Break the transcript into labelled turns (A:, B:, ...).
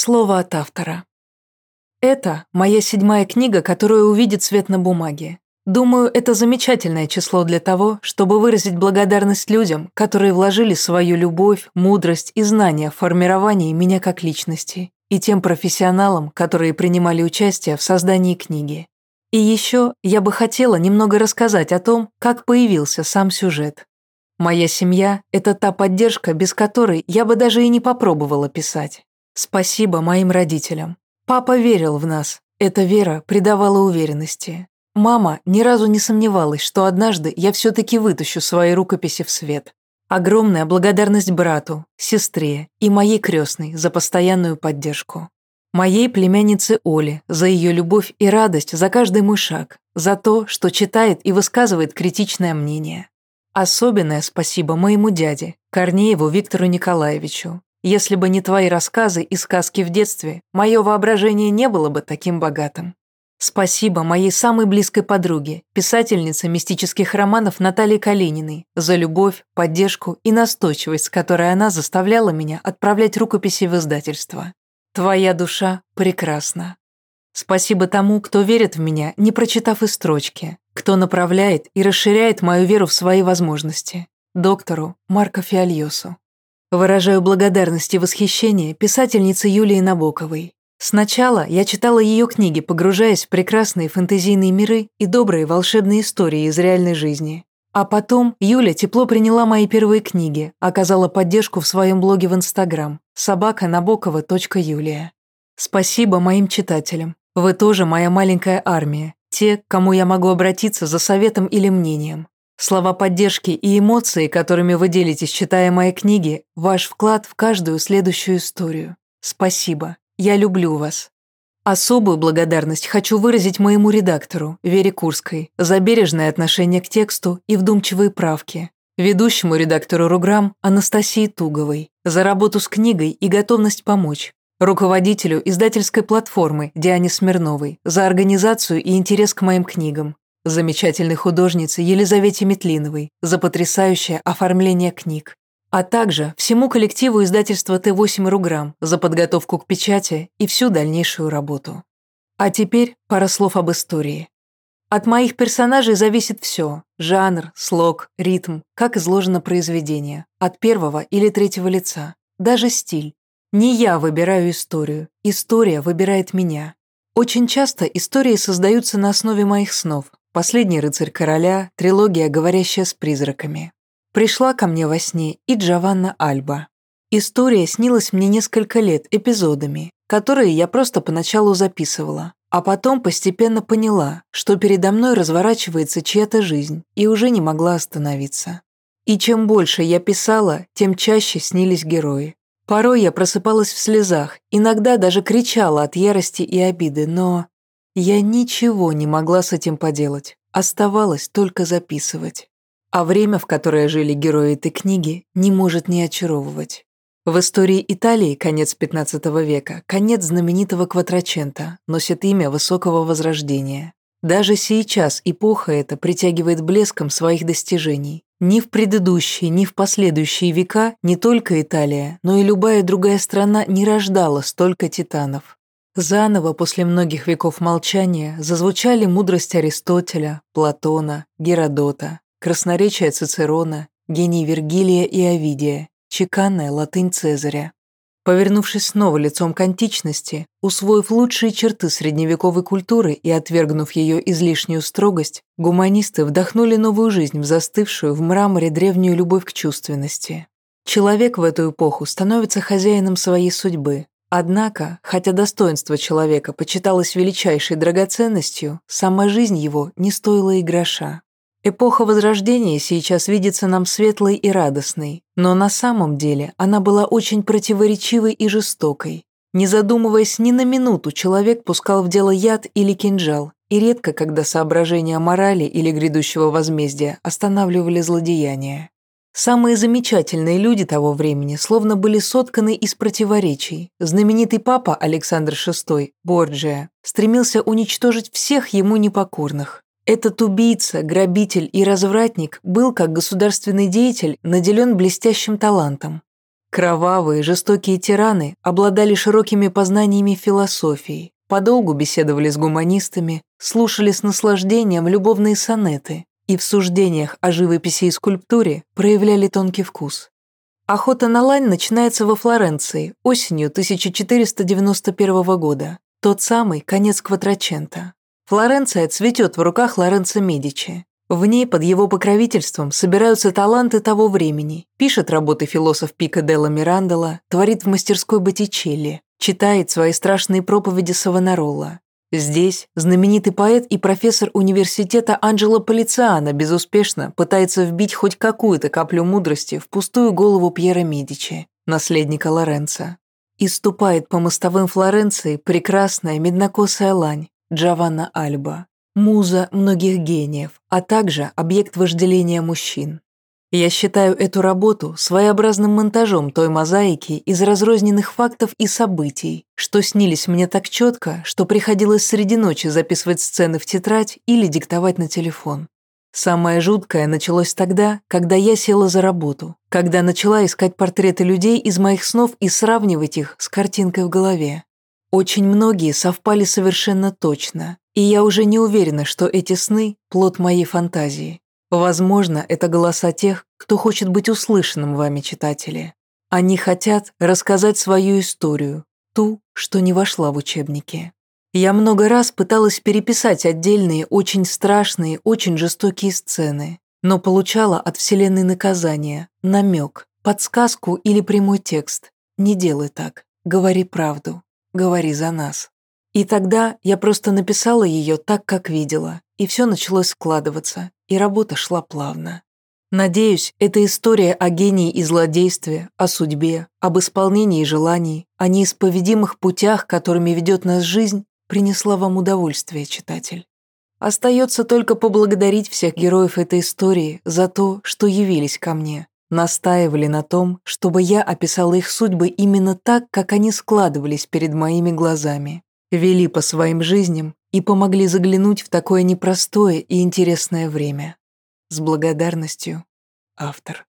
A: Слово от автора. Это моя седьмая книга, которая увидит свет на бумаге. Думаю, это замечательное число для того, чтобы выразить благодарность людям, которые вложили свою любовь, мудрость и знания в формировании меня как личности, и тем профессионалам, которые принимали участие в создании книги. И еще я бы хотела немного рассказать о том, как появился сам сюжет. Моя семья – это та поддержка, без которой я бы даже и не попробовала писать. Спасибо моим родителям. Папа верил в нас. Эта вера придавала уверенности. Мама ни разу не сомневалась, что однажды я все-таки вытащу свои рукописи в свет. Огромная благодарность брату, сестре и моей крестной за постоянную поддержку. Моей племяннице Оле за ее любовь и радость за каждый мой шаг, за то, что читает и высказывает критичное мнение. Особенное спасибо моему дяде, Корнееву Виктору Николаевичу, если бы не твои рассказы и сказки в детстве, мое воображение не было бы таким богатым. Спасибо моей самой близкой подруге, писательнице мистических романов Наталье Калининой, за любовь, поддержку и настойчивость, с которой она заставляла меня отправлять рукописи в издательство. Твоя душа прекрасна. Спасибо тому, кто верит в меня, не прочитав и строчки, кто направляет и расширяет мою веру в свои возможности. Доктору Марко Фиальосу. Выражаю благодарность и восхищение писательнице Юлии Набоковой. Сначала я читала ее книги, погружаясь в прекрасные фэнтезийные миры и добрые волшебные истории из реальной жизни. А потом Юля тепло приняла мои первые книги, оказала поддержку в своем блоге в Инстаграм собака набокова.юлия. Спасибо моим читателям. Вы тоже моя маленькая армия, те, к кому я могу обратиться за советом или мнением. Слова поддержки и эмоции, которыми вы делитесь, читая мои книги, ваш вклад в каждую следующую историю. Спасибо. Я люблю вас. Особую благодарность хочу выразить моему редактору, Вере Курской, за бережное отношение к тексту и вдумчивые правки, ведущему редактору Руграм Анастасии Туговой, за работу с книгой и готовность помочь, руководителю издательской платформы Диане Смирновой, за организацию и интерес к моим книгам, замечательной художнице Елизавете Метлиновой за потрясающее оформление книг, а также всему коллективу издательства Т8 Руграм за подготовку к печати и всю дальнейшую работу. А теперь пара слов об истории. От моих персонажей зависит все – жанр, слог, ритм, как изложено произведение, от первого или третьего лица, даже стиль. Не я выбираю историю, история выбирает меня. Очень часто истории создаются на основе моих снов, Последний рыцарь короля, трилогия, говорящая с призраками. Пришла ко мне во сне и Джованна Альба. История снилась мне несколько лет эпизодами, которые я просто поначалу записывала, а потом постепенно поняла, что передо мной разворачивается чья-то жизнь и уже не могла остановиться. И чем больше я писала, тем чаще снились герои. Порой я просыпалась в слезах, иногда даже кричала от ярости и обиды, но я ничего не могла с этим поделать, оставалось только записывать. А время, в которое жили герои этой книги, не может не очаровывать. В истории Италии конец 15 века, конец знаменитого Кватрачента, носит имя высокого возрождения. Даже сейчас эпоха эта притягивает блеском своих достижений. Ни в предыдущие, ни в последующие века не только Италия, но и любая другая страна не рождала столько титанов. Заново после многих веков молчания зазвучали мудрость Аристотеля, Платона, Геродота, красноречие Цицерона, гений Вергилия и Овидия, чеканная латынь Цезаря. Повернувшись снова лицом к античности, усвоив лучшие черты средневековой культуры и отвергнув ее излишнюю строгость, гуманисты вдохнули новую жизнь в застывшую в мраморе древнюю любовь к чувственности. Человек в эту эпоху становится хозяином своей судьбы, Однако, хотя достоинство человека почиталось величайшей драгоценностью, сама жизнь его не стоила и гроша. Эпоха Возрождения сейчас видится нам светлой и радостной, но на самом деле она была очень противоречивой и жестокой. Не задумываясь ни на минуту, человек пускал в дело яд или кинжал, и редко, когда соображения морали или грядущего возмездия останавливали злодеяния. Самые замечательные люди того времени словно были сотканы из противоречий. Знаменитый папа Александр VI, Борджия, стремился уничтожить всех ему непокорных. Этот убийца, грабитель и развратник был, как государственный деятель, наделен блестящим талантом. Кровавые, жестокие тираны обладали широкими познаниями философии, подолгу беседовали с гуманистами, слушали с наслаждением любовные сонеты и в суждениях о живописи и скульптуре проявляли тонкий вкус. Охота на лань начинается во Флоренции осенью 1491 года, тот самый конец Кватрачента. Флоренция цветет в руках Лоренцо Медичи. В ней под его покровительством собираются таланты того времени, пишет работы философ Пика Делла Мирандола, творит в мастерской Боттичелли, читает свои страшные проповеди Савонарола. Здесь знаменитый поэт и профессор университета Анджело Полициано безуспешно пытается вбить хоть какую-то каплю мудрости в пустую голову Пьера Медичи, наследника Лоренцо. И ступает по мостовым Флоренции прекрасная меднокосая лань, Джованна Альба, муза многих гениев, а также объект вожделения мужчин. Я считаю эту работу своеобразным монтажом той мозаики из разрозненных фактов и событий, что снились мне так четко, что приходилось среди ночи записывать сцены в тетрадь или диктовать на телефон. Самое жуткое началось тогда, когда я села за работу, когда начала искать портреты людей из моих снов и сравнивать их с картинкой в голове. Очень многие совпали совершенно точно, и я уже не уверена, что эти сны – плод моей фантазии. Возможно, это голоса тех, кто хочет быть услышанным вами, читатели. Они хотят рассказать свою историю, ту, что не вошла в учебники. Я много раз пыталась переписать отдельные, очень страшные, очень жестокие сцены, но получала от Вселенной наказание, намек, подсказку или прямой текст. Не делай так, говори правду. Говори за нас. И тогда я просто написала ее так, как видела, и все началось складываться, и работа шла плавно. Надеюсь, эта история о гении и злодействе, о судьбе, об исполнении желаний, о неисповедимых путях, которыми ведет нас жизнь, принесла вам удовольствие, читатель. Остается только поблагодарить всех героев этой истории за то, что явились ко мне, Настаивали на том, чтобы я описала их судьбы именно так, как они складывались перед моими глазами. Вели по своим жизням и помогли заглянуть в такое непростое и интересное время. С благодарностью, автор.